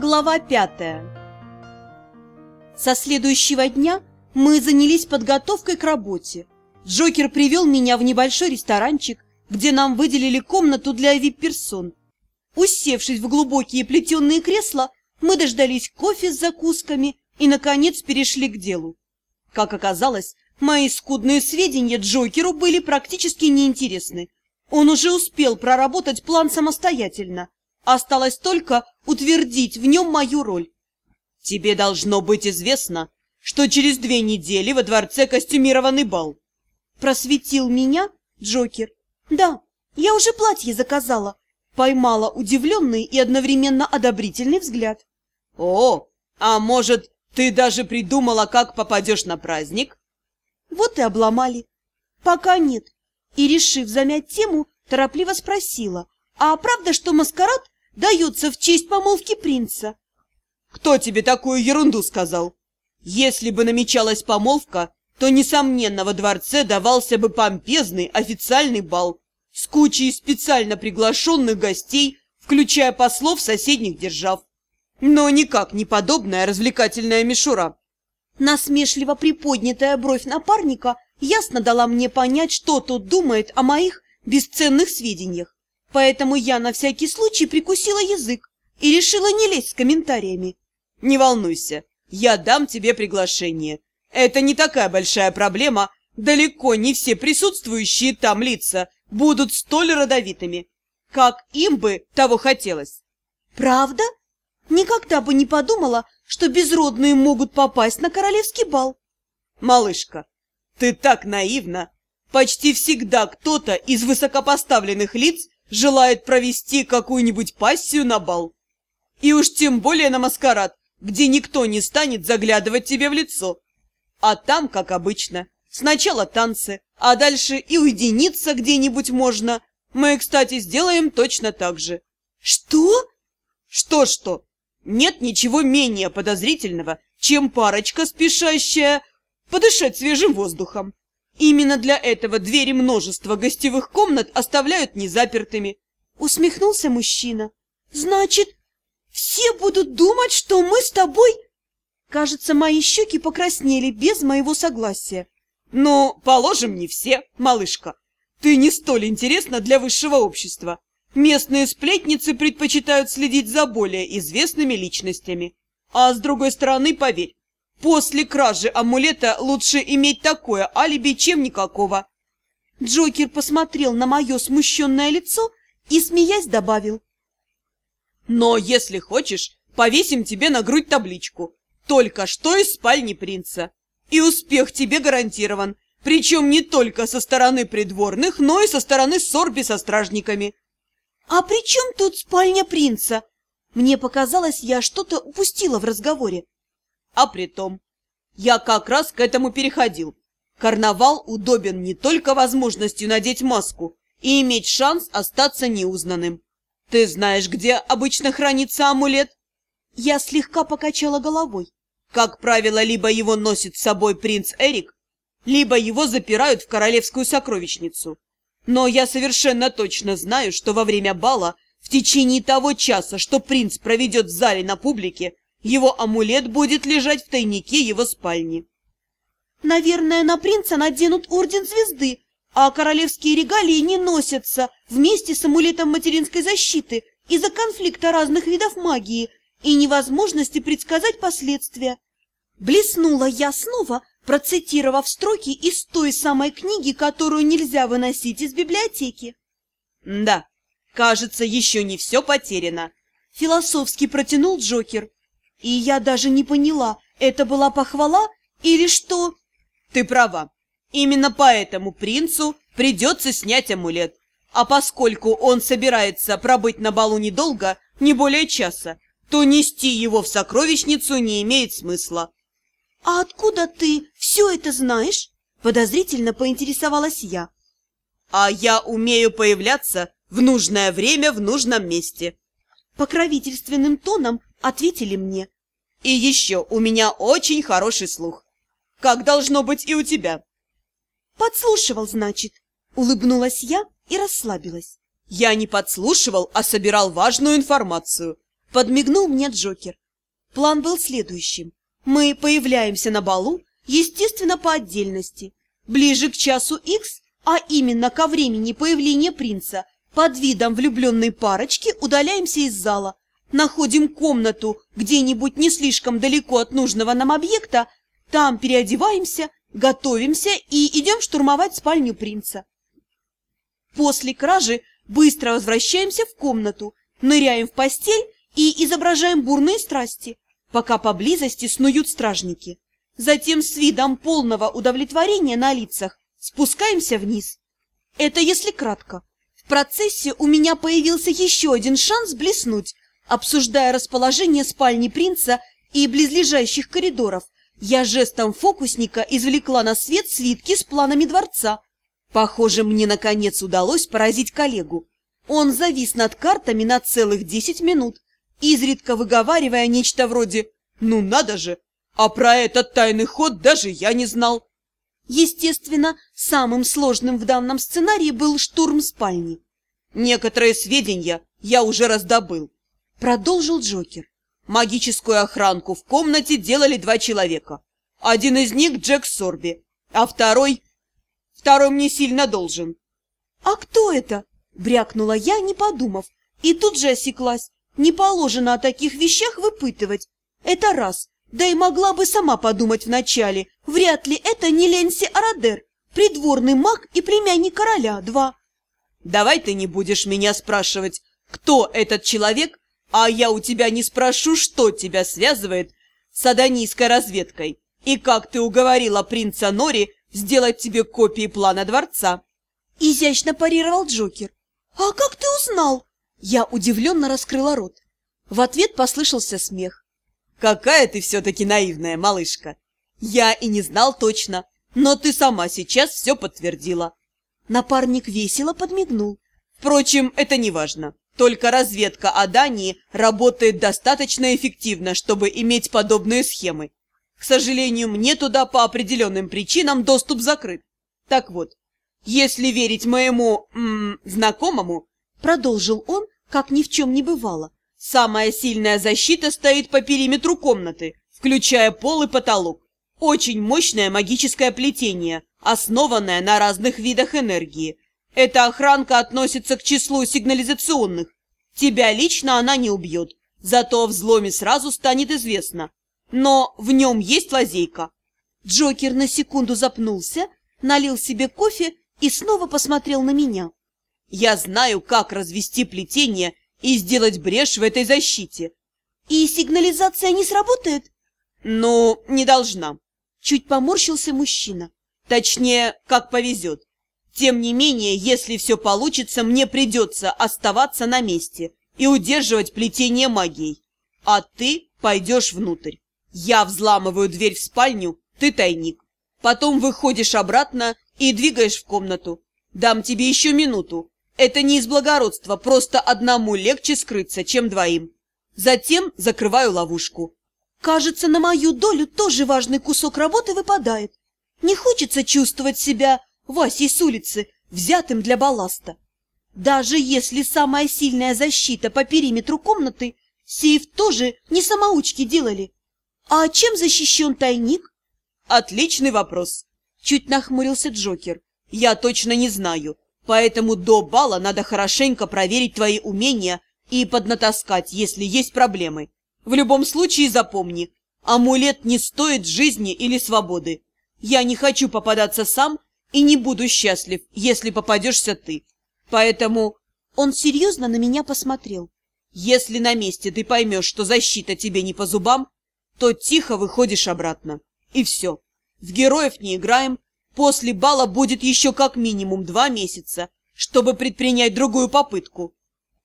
Глава пятая Со следующего дня мы занялись подготовкой к работе. Джокер привел меня в небольшой ресторанчик, где нам выделили комнату для вип-персон. Усевшись в глубокие плетеные кресла, мы дождались кофе с закусками и, наконец, перешли к делу. Как оказалось, мои скудные сведения Джокеру были практически неинтересны. Он уже успел проработать план самостоятельно. Осталось только утвердить в нем мою роль. Тебе должно быть известно, что через две недели во дворце костюмированный бал. Просветил меня Джокер. Да, я уже платье заказала. Поймала удивленный и одновременно одобрительный взгляд. О, а может, ты даже придумала, как попадешь на праздник? Вот и обломали. Пока нет. И, решив замять тему, торопливо спросила, а правда, что маскарад дается в честь помолвки принца? Кто тебе такую ерунду сказал? Если бы намечалась помолвка, то, несомненно, во дворце давался бы помпезный официальный бал с кучей специально приглашенных гостей, включая послов соседних держав. Но никак не подобная развлекательная мишура. Насмешливо приподнятая бровь напарника ясно дала мне понять, что тот думает о моих бесценных сведениях. Поэтому я на всякий случай прикусила язык и решила не лезть с комментариями. «Не волнуйся, я дам тебе приглашение. Это не такая большая проблема, далеко не все присутствующие там лица будут столь родовитыми, как им бы того хотелось. Правда? Никогда бы не подумала, что безродные могут попасть на королевский бал. Малышка, ты так наивна. Почти всегда кто-то из высокопоставленных лиц желает провести какую-нибудь пассию на бал. И уж тем более на маскарад, где никто не станет заглядывать тебе в лицо. А там, как обычно, сначала танцы, а дальше и уединиться где-нибудь можно. Мы, кстати, сделаем точно так же. Что? Что-что? Нет ничего менее подозрительного, чем парочка, спешащая подышать свежим воздухом. Именно для этого двери множества гостевых комнат оставляют незапертыми. Усмехнулся мужчина. Значит, все будут думать, что мы с тобой... Кажется, мои щеки покраснели без моего согласия. Ну, положим, не все, малышка. Ты не столь интересна для высшего общества. Местные сплетницы предпочитают следить за более известными личностями. А с другой стороны, поверь, после кражи амулета лучше иметь такое алиби, чем никакого. Джокер посмотрел на мое смущенное лицо и, смеясь, добавил. Но если хочешь, повесим тебе на грудь табличку. Только что из спальни принца. И успех тебе гарантирован. Причем не только со стороны придворных, но и со стороны Сорби со стражниками. «А при чем тут спальня принца?» Мне показалось, я что-то упустила в разговоре. А при том, я как раз к этому переходил. Карнавал удобен не только возможностью надеть маску и иметь шанс остаться неузнанным. Ты знаешь, где обычно хранится амулет? Я слегка покачала головой. Как правило, либо его носит с собой принц Эрик, либо его запирают в королевскую сокровищницу. Но я совершенно точно знаю, что во время бала, в течение того часа, что принц проведет в зале на публике, его амулет будет лежать в тайнике его спальни. Наверное, на принца наденут орден звезды, а королевские регалии не носятся вместе с амулетом материнской защиты из-за конфликта разных видов магии и невозможности предсказать последствия. Блеснула я снова, процитировав строки из той самой книги, которую нельзя выносить из библиотеки. «Да, кажется, еще не все потеряно», — философски протянул Джокер. И я даже не поняла, это была похвала или что? «Ты права. Именно поэтому принцу придется снять амулет. А поскольку он собирается пробыть на балу недолго, не более часа, то нести его в сокровищницу не имеет смысла. «А откуда ты все это знаешь?» – подозрительно поинтересовалась я. «А я умею появляться в нужное время в нужном месте», – покровительственным тоном ответили мне. «И еще у меня очень хороший слух, как должно быть и у тебя». «Подслушивал, значит?» – улыбнулась я и расслабилась. «Я не подслушивал, а собирал важную информацию. Подмигнул мне Джокер. План был следующим. Мы появляемся на балу, естественно, по отдельности. Ближе к часу Х, а именно ко времени появления принца, под видом влюбленной парочки удаляемся из зала, находим комнату где-нибудь не слишком далеко от нужного нам объекта, там переодеваемся, готовимся и идем штурмовать спальню принца. После кражи быстро возвращаемся в комнату, ныряем в постель и изображаем бурные страсти, пока поблизости снуют стражники. Затем с видом полного удовлетворения на лицах спускаемся вниз. Это если кратко. В процессе у меня появился еще один шанс блеснуть, обсуждая расположение спальни принца и близлежащих коридоров. Я жестом фокусника извлекла на свет свитки с планами дворца. Похоже, мне наконец удалось поразить коллегу. Он завис над картами на целых десять минут, изредка выговаривая нечто вроде «Ну надо же! А про этот тайный ход даже я не знал!» Естественно, самым сложным в данном сценарии был штурм спальни. «Некоторые сведения я уже раздобыл», — продолжил Джокер. «Магическую охранку в комнате делали два человека. Один из них Джек Сорби, а второй... Второй мне сильно должен». «А кто это?» — брякнула я, не подумав, и тут же осеклась. Не положено о таких вещах выпытывать. Это раз. Да и могла бы сама подумать вначале. Вряд ли это не Ленси Арадер, придворный маг и племянник короля. Два. Давай ты не будешь меня спрашивать, кто этот человек, а я у тебя не спрошу, что тебя связывает с адонийской разведкой и как ты уговорила принца Нори сделать тебе копии плана дворца. Изящно парировал Джокер. А как ты узнал? Я удивленно раскрыла рот. В ответ послышался смех. «Какая ты все-таки наивная, малышка! Я и не знал точно, но ты сама сейчас все подтвердила». Напарник весело подмигнул. «Впрочем, это не важно. Только разведка о Дании работает достаточно эффективно, чтобы иметь подобные схемы. К сожалению, мне туда по определенным причинам доступ закрыт. Так вот, если верить моему м -м, знакомому, Продолжил он, как ни в чем не бывало. Самая сильная защита стоит по периметру комнаты, включая пол и потолок. Очень мощное магическое плетение, основанное на разных видах энергии. Эта охранка относится к числу сигнализационных. Тебя лично она не убьет, зато о взломе сразу станет известно. Но в нем есть лазейка. Джокер на секунду запнулся, налил себе кофе и снова посмотрел на меня. Я знаю, как развести плетение и сделать брешь в этой защите. И сигнализация не сработает? Ну, не должна. Чуть поморщился мужчина. Точнее, как повезет. Тем не менее, если все получится, мне придется оставаться на месте и удерживать плетение магией. А ты пойдешь внутрь. Я взламываю дверь в спальню, ты тайник. Потом выходишь обратно и двигаешь в комнату. Дам тебе еще минуту, это не из благородства, просто одному легче скрыться, чем двоим. Затем закрываю ловушку. Кажется, на мою долю тоже важный кусок работы выпадает. Не хочется чувствовать себя Васей с улицы, взятым для балласта. Даже если самая сильная защита по периметру комнаты, сейф тоже не самоучки делали. А чем защищен тайник? Отличный вопрос. Чуть нахмурился Джокер. Я точно не знаю. Поэтому до бала надо хорошенько проверить твои умения и поднатаскать, если есть проблемы. В любом случае запомни, амулет не стоит жизни или свободы. Я не хочу попадаться сам и не буду счастлив, если попадешься ты. Поэтому он серьезно на меня посмотрел. Если на месте ты поймешь, что защита тебе не по зубам, то тихо выходишь обратно. И все. В героев не играем, После бала будет еще как минимум два месяца, чтобы предпринять другую попытку.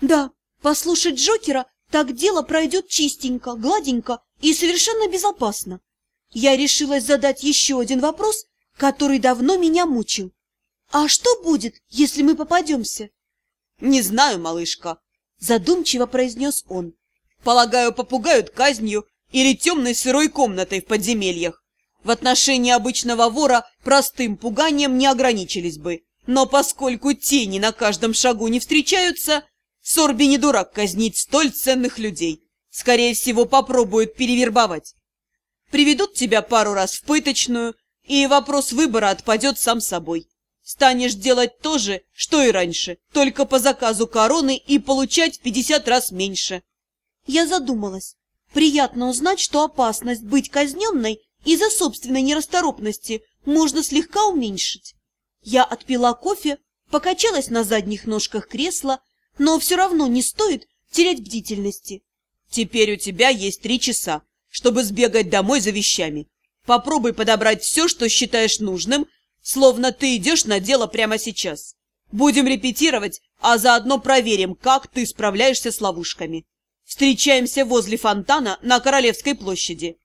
Да, послушать Джокера, так дело пройдет чистенько, гладенько и совершенно безопасно. Я решилась задать еще один вопрос, который давно меня мучил. А что будет, если мы попадемся? Не знаю, малышка, задумчиво произнес он. Полагаю, попугают казнью или темной сырой комнатой в подземельях. В отношении обычного вора простым пуганием не ограничились бы. Но поскольку тени на каждом шагу не встречаются, Сорби не дурак казнить столь ценных людей. Скорее всего, попробуют перевербовать. Приведут тебя пару раз в пыточную, и вопрос выбора отпадет сам собой. Станешь делать то же, что и раньше, только по заказу короны и получать в 50 раз меньше. Я задумалась. Приятно узнать, что опасность быть казненной из-за собственной нерасторопности можно слегка уменьшить. Я отпила кофе, покачалась на задних ножках кресла, но все равно не стоит терять бдительности. Теперь у тебя есть три часа, чтобы сбегать домой за вещами. Попробуй подобрать все, что считаешь нужным, словно ты идешь на дело прямо сейчас. Будем репетировать, а заодно проверим, как ты справляешься с ловушками. Встречаемся возле фонтана на Королевской площади.